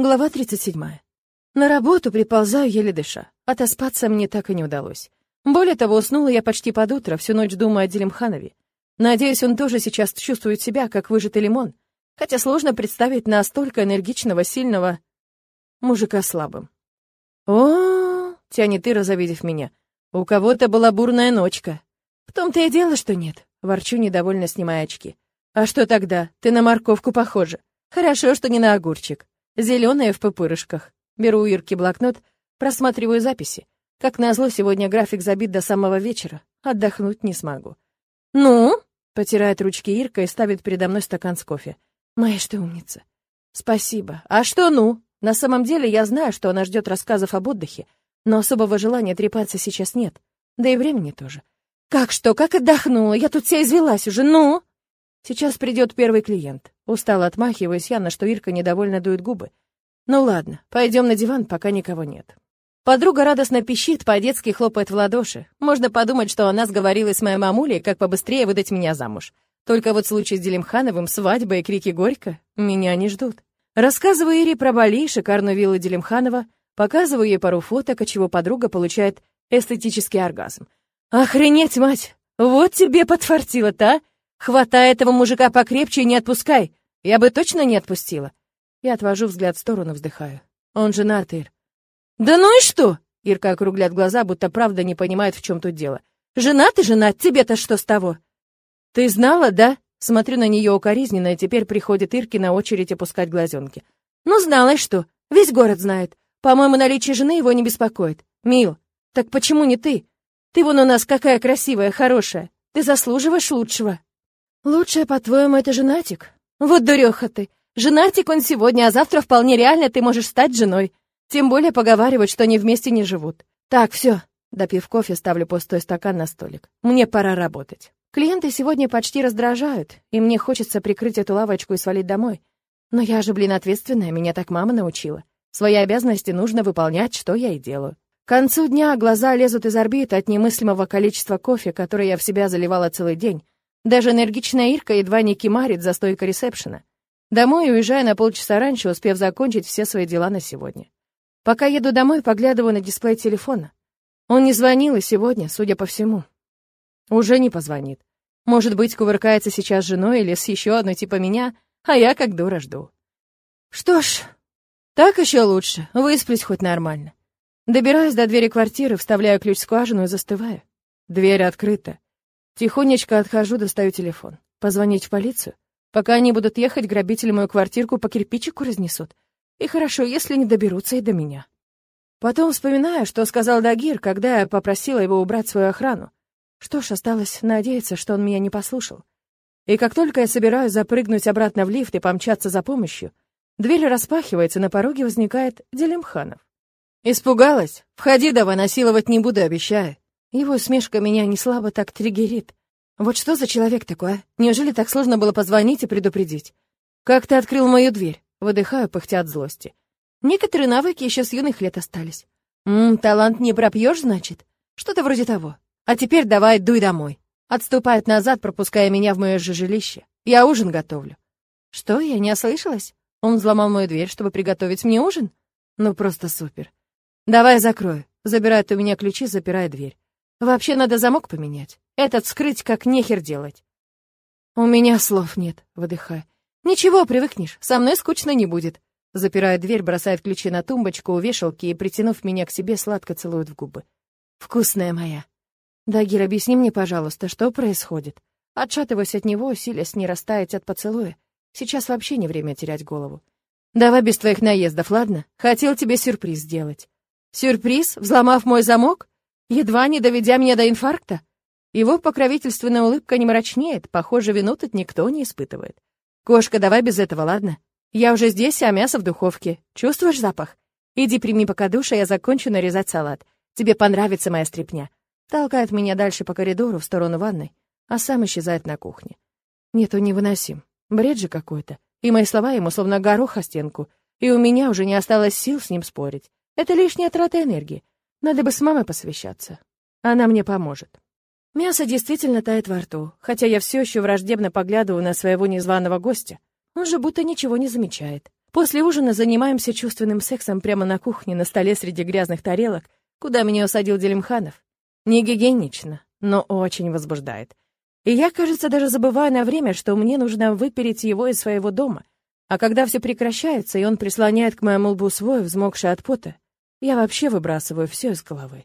Глава 37. На работу приползаю еле дыша. Отоспаться мне так и не удалось. Более того, уснула я почти под утро, всю ночь думая о Делимханове. Надеюсь, он тоже сейчас чувствует себя, как выжатый лимон. Хотя сложно представить настолько энергичного, сильного мужика слабым. О, тянет Ира, завидев меня. У кого-то была бурная ночка. В том-то и дело, что нет. Ворчу, недовольно снимая очки. А что тогда? Ты на морковку похожа. Хорошо, что не на огурчик. Зеленая в пупырышках. Беру у Ирки блокнот, просматриваю записи. Как назло, сегодня график забит до самого вечера. Отдохнуть не смогу. «Ну?» — потирает ручки Ирка и ставит передо мной стакан с кофе. «Моя что умница». «Спасибо. А что «ну»?» На самом деле я знаю, что она ждет рассказов об отдыхе, но особого желания трепаться сейчас нет. Да и времени тоже. «Как что? Как отдохнула? Я тут вся извелась уже, ну!» Сейчас придет первый клиент. Устало отмахиваюсь я, на что Ирка недовольно дует губы. Ну ладно, пойдем на диван, пока никого нет. Подруга радостно пищит, по-детски хлопает в ладоши. Можно подумать, что она сговорилась с моей мамулей, как побыстрее выдать меня замуж. Только вот случай с Делимхановым, свадьба и крики горько меня не ждут. Рассказываю Ире про Бали, шикарную виллу Делимханова, показываю ей пару фоток, от чего подруга получает эстетический оргазм. «Охренеть, мать! Вот тебе подфартило-то, а! Хватай этого мужика покрепче и не отпускай! Я бы точно не отпустила!» Я отвожу взгляд в сторону, вздыхаю. «Он женат, Ир». «Да ну и что?» Ирка округляет глаза, будто правда не понимает, в чем тут дело. «Женат и женат, тебе-то что с того?» «Ты знала, да?» Смотрю на нее укоризненно, и теперь приходит Ирке на очередь опускать глазенки. «Ну, знала и что? Весь город знает. По-моему, наличие жены его не беспокоит. Мил, так почему не ты? Ты вон у нас какая красивая, хорошая. Ты заслуживаешь лучшего». «Лучшее, по-твоему, это женатик?» «Вот дуреха ты. Женатик он сегодня, а завтра вполне реально ты можешь стать женой. Тем более поговаривают, что они вместе не живут. Так, все. Допив кофе, ставлю пустой стакан на столик. Мне пора работать. Клиенты сегодня почти раздражают, и мне хочется прикрыть эту лавочку и свалить домой. Но я же, блин, ответственная, меня так мама научила. Свои обязанности нужно выполнять, что я и делаю. К концу дня глаза лезут из орбит от немыслимого количества кофе, которое я в себя заливала целый день. Даже энергичная Ирка едва не кимарит за стойкой ресепшена. Домой уезжаю на полчаса раньше, успев закончить все свои дела на сегодня. Пока еду домой, поглядываю на дисплей телефона. Он не звонил и сегодня, судя по всему. Уже не позвонит. Может быть, кувыркается сейчас с женой или с еще одной типа меня, а я как дура жду. Что ж, так еще лучше, высплюсь хоть нормально. Добираюсь до двери квартиры, вставляю ключ в скважину и застываю. Дверь открыта. Тихонечко отхожу, достаю телефон. Позвонить в полицию? Пока они будут ехать, грабители мою квартирку по кирпичику разнесут. И хорошо, если не доберутся и до меня. Потом вспоминаю, что сказал Дагир, когда я попросила его убрать свою охрану. Что ж, осталось надеяться, что он меня не послушал. И как только я собираюсь запрыгнуть обратно в лифт и помчаться за помощью, дверь распахивается, на пороге возникает Делимханов. «Испугалась? Входи давай, насиловать не буду, обещаю». Его усмешка меня не слабо так триггерит. Вот что за человек такой, а? Неужели так сложно было позвонить и предупредить? «Как ты открыл мою дверь?» Выдыхаю, пыхтя от злости. Некоторые навыки еще с юных лет остались. Ммм, талант не пропьешь, значит? Что-то вроде того. А теперь давай дуй домой. Отступает назад, пропуская меня в мое же жилище. Я ужин готовлю. Что, я не ослышалась? Он взломал мою дверь, чтобы приготовить мне ужин? Ну, просто супер. Давай закрою. Забирает у меня ключи, запирая дверь. Вообще надо замок поменять. Этот вскрыть как нехер делать. У меня слов нет, выдыхая. «Ничего, привыкнешь, со мной скучно не будет». Запирает дверь, бросает ключи на тумбочку у вешалки и, притянув меня к себе, сладко целует в губы. «Вкусная моя». «Дагир, объясни мне, пожалуйста, что происходит?» Отшатываясь от него, силясь не растаять от поцелуя. Сейчас вообще не время терять голову. «Давай без твоих наездов, ладно? Хотел тебе сюрприз сделать». «Сюрприз? Взломав мой замок? Едва не доведя меня до инфаркта?» Его покровительственная улыбка не мрачнеет, похоже, вину тут никто не испытывает. «Кошка, давай без этого, ладно? Я уже здесь, а мясо в духовке. Чувствуешь запах? Иди прими пока душ, а я закончу нарезать салат. Тебе понравится моя стряпня». Толкает меня дальше по коридору в сторону ванной, а сам исчезает на кухне. Нет, он невыносим. Бред же какой-то. И мои слова ему словно горох о стенку. И у меня уже не осталось сил с ним спорить. Это лишняя трата энергии. Надо бы с мамой посвящаться. Она мне поможет. Мясо действительно тает во рту, хотя я все еще враждебно поглядываю на своего незваного гостя. Он же будто ничего не замечает. После ужина занимаемся чувственным сексом прямо на кухне, на столе среди грязных тарелок, куда меня усадил Делимханов. Не гигиенично, но очень возбуждает. И я, кажется, даже забываю на время, что мне нужно выпереть его из своего дома. А когда все прекращается, и он прислоняет к моему лбу свой, взмокший от пота, я вообще выбрасываю все из головы.